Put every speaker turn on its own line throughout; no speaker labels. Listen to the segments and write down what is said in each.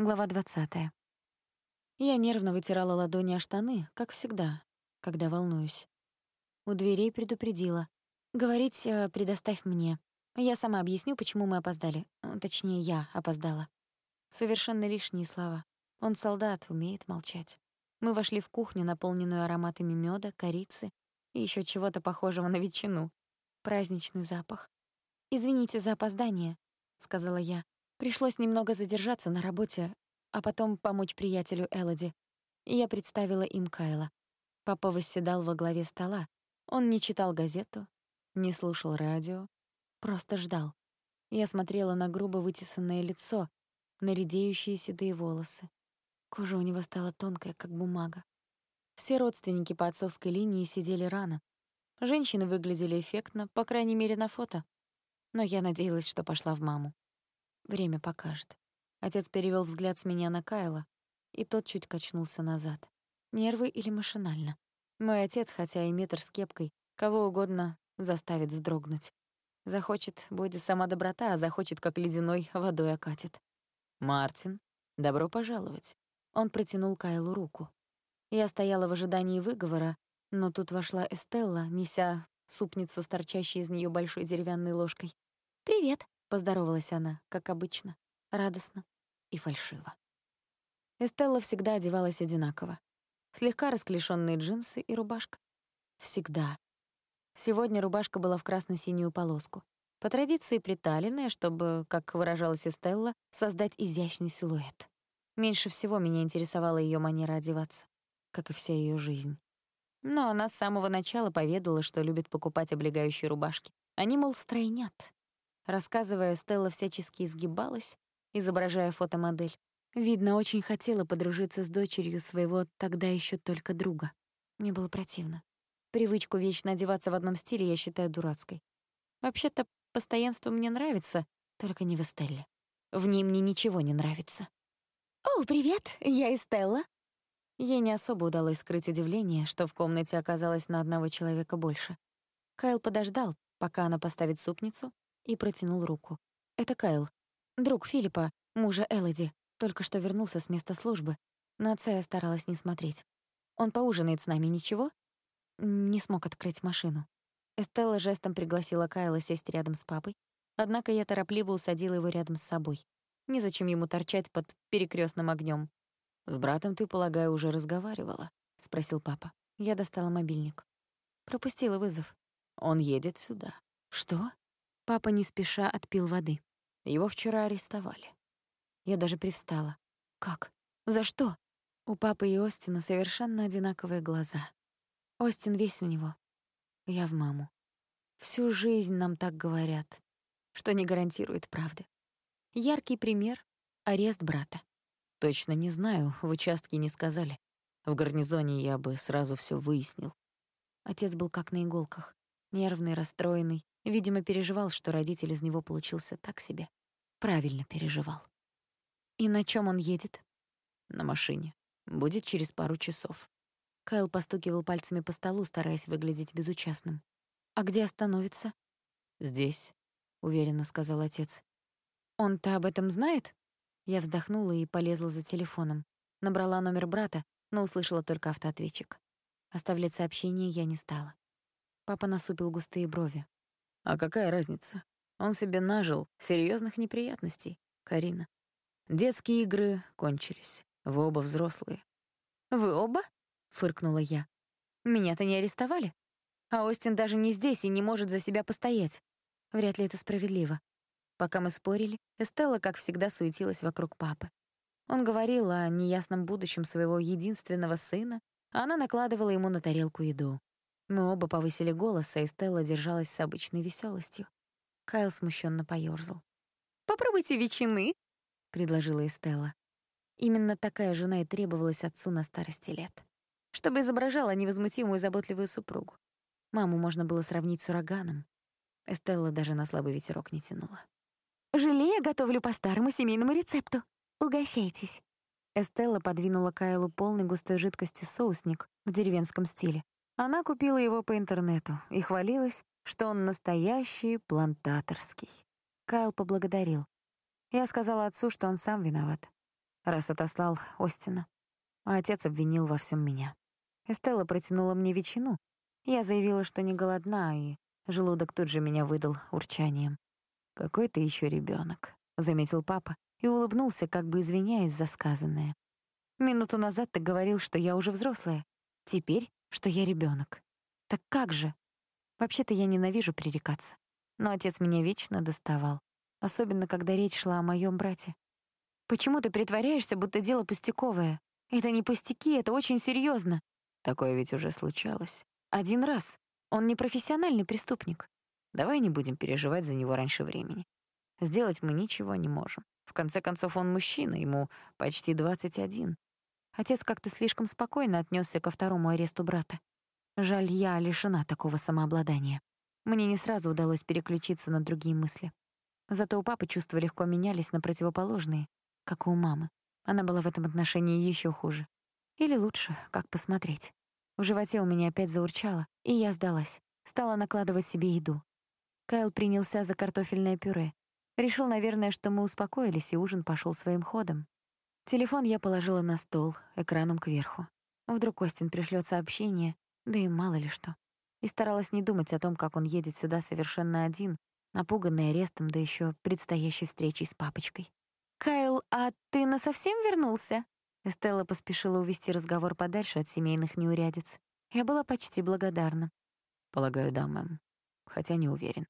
Глава 20. Я нервно вытирала ладони о штаны, как всегда, когда волнуюсь. У дверей предупредила. «Говорить э, предоставь мне. Я сама объясню, почему мы опоздали. Э, точнее, я опоздала». Совершенно лишние слова. Он солдат, умеет молчать. Мы вошли в кухню, наполненную ароматами меда, корицы и еще чего-то похожего на ветчину. Праздничный запах. «Извините за опоздание», — сказала я. Пришлось немного задержаться на работе, а потом помочь приятелю Элоди. И я представила им Кайла. Папа восседал во главе стола. Он не читал газету, не слушал радио, просто ждал. Я смотрела на грубо вытесанное лицо, на редеющие седые волосы. Кожа у него стала тонкая, как бумага. Все родственники по отцовской линии сидели рано. Женщины выглядели эффектно, по крайней мере, на фото. Но я надеялась, что пошла в маму. Время покажет. Отец перевел взгляд с меня на Кайла, и тот чуть качнулся назад. Нервы или машинально. Мой отец, хотя и метр с кепкой, кого угодно заставит вздрогнуть. Захочет, будет сама доброта, а захочет, как ледяной, водой окатит. «Мартин, добро пожаловать». Он протянул Кайлу руку. Я стояла в ожидании выговора, но тут вошла Эстелла, неся супницу с торчащей из нее большой деревянной ложкой. «Привет», Поздоровалась она, как обычно, радостно и фальшиво. Эстелла всегда одевалась одинаково. Слегка расклешенные джинсы и рубашка. Всегда. Сегодня рубашка была в красно-синюю полоску. По традиции приталенная, чтобы, как выражалась Эстелла, создать изящный силуэт. Меньше всего меня интересовала ее манера одеваться, как и вся ее жизнь. Но она с самого начала поведала, что любит покупать облегающие рубашки. Они, мол, стройнят. Рассказывая, Стелла всячески изгибалась, изображая фотомодель. Видно, очень хотела подружиться с дочерью своего тогда еще только друга. Мне было противно. Привычку вечно одеваться в одном стиле я считаю дурацкой. Вообще-то, постоянство мне нравится, только не в Эстелле. В ней мне ничего не нравится. «О, привет, я Эстелла». Ей не особо удалось скрыть удивление, что в комнате оказалось на одного человека больше. Кайл подождал, пока она поставит супницу, и протянул руку. «Это Кайл, друг Филиппа, мужа Элоди, только что вернулся с места службы. На отца я старалась не смотреть. Он поужинает с нами, ничего?» Не смог открыть машину. Эстелла жестом пригласила Кайла сесть рядом с папой, однако я торопливо усадила его рядом с собой. Незачем ему торчать под перекрестным огнем. «С братом ты, полагаю, уже разговаривала?» — спросил папа. Я достала мобильник. Пропустила вызов. «Он едет сюда». «Что?» Папа не спеша отпил воды. Его вчера арестовали. Я даже привстала. Как? За что? У папы и Остина совершенно одинаковые глаза. Остин весь в него. Я в маму. Всю жизнь нам так говорят, что не гарантирует правды. Яркий пример — арест брата. Точно не знаю, в участке не сказали. В гарнизоне я бы сразу все выяснил. Отец был как на иголках. Нервный, расстроенный, Видимо, переживал, что родитель из него получился так себе. Правильно переживал. И на чем он едет? На машине. Будет через пару часов. Кайл постукивал пальцами по столу, стараясь выглядеть безучастным. «А где остановится?» «Здесь», — уверенно сказал отец. «Он-то об этом знает?» Я вздохнула и полезла за телефоном. Набрала номер брата, но услышала только автоответчик. Оставлять сообщение я не стала. Папа насупил густые брови. А какая разница? Он себе нажил серьезных неприятностей, Карина. Детские игры кончились. Вы оба взрослые. «Вы оба?» — фыркнула я. «Меня-то не арестовали. А Остин даже не здесь и не может за себя постоять. Вряд ли это справедливо». Пока мы спорили, Эстелла, как всегда, суетилась вокруг папы. Он говорил о неясном будущем своего единственного сына, а она накладывала ему на тарелку еду. Мы оба повысили голос, а Эстелла держалась с обычной веселостью. Кайл смущенно поёрзал. «Попробуйте ветчины», — предложила Эстелла. Именно такая жена и требовалась отцу на старости лет. Чтобы изображала невозмутимую заботливую супругу. Маму можно было сравнить с ураганом. Эстелла даже на слабый ветерок не тянула. «Желе я готовлю по старому семейному рецепту. Угощайтесь». Эстелла подвинула Кайлу полный густой жидкости соусник в деревенском стиле, она купила его по интернету и хвалилась, что он настоящий плантаторский. Кайл поблагодарил. Я сказала отцу, что он сам виноват. раз отослал Остина. А отец обвинил во всем меня. Эстелла протянула мне ветчину. Я заявила, что не голодна, и желудок тут же меня выдал урчанием. «Какой ты еще ребенок, заметил папа и улыбнулся, как бы извиняясь за сказанное. «Минуту назад ты говорил, что я уже взрослая. Теперь, что я ребенок. Так как же? Вообще-то я ненавижу пререкаться. Но отец меня вечно доставал. Особенно, когда речь шла о моем брате. Почему ты притворяешься, будто дело пустяковое? Это не пустяки, это очень серьезно. Такое ведь уже случалось. Один раз. Он не профессиональный преступник. Давай не будем переживать за него раньше времени. Сделать мы ничего не можем. В конце концов, он мужчина, ему почти 21. Отец как-то слишком спокойно отнесся ко второму аресту брата. Жаль, я лишена такого самообладания. Мне не сразу удалось переключиться на другие мысли. Зато у папы чувства легко менялись на противоположные, как у мамы. Она была в этом отношении еще хуже. Или лучше, как посмотреть. В животе у меня опять заурчало, и я сдалась. Стала накладывать себе еду. Кайл принялся за картофельное пюре. Решил, наверное, что мы успокоились, и ужин пошел своим ходом. Телефон я положила на стол, экраном кверху. Вдруг Костин пришлет сообщение, да и мало ли что. И старалась не думать о том, как он едет сюда совершенно один, напуганный арестом, да еще предстоящей встречей с папочкой. «Кайл, а ты насовсем вернулся?» Эстелла поспешила увести разговор подальше от семейных неурядиц. Я была почти благодарна. «Полагаю, да, мэм. Хотя не уверен».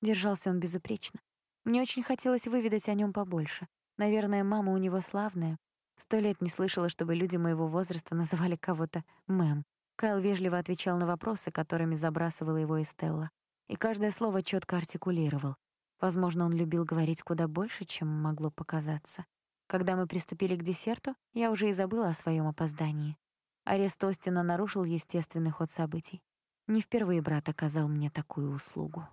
Держался он безупречно. Мне очень хотелось выведать о нем побольше. Наверное, мама у него славная. Сто лет не слышала, чтобы люди моего возраста называли кого-то «мэм». Кайл вежливо отвечал на вопросы, которыми забрасывала его Эстелла. И каждое слово четко артикулировал. Возможно, он любил говорить куда больше, чем могло показаться. Когда мы приступили к десерту, я уже и забыла о своем опоздании. Арест Остина нарушил естественный ход событий. Не впервые брат оказал мне такую услугу.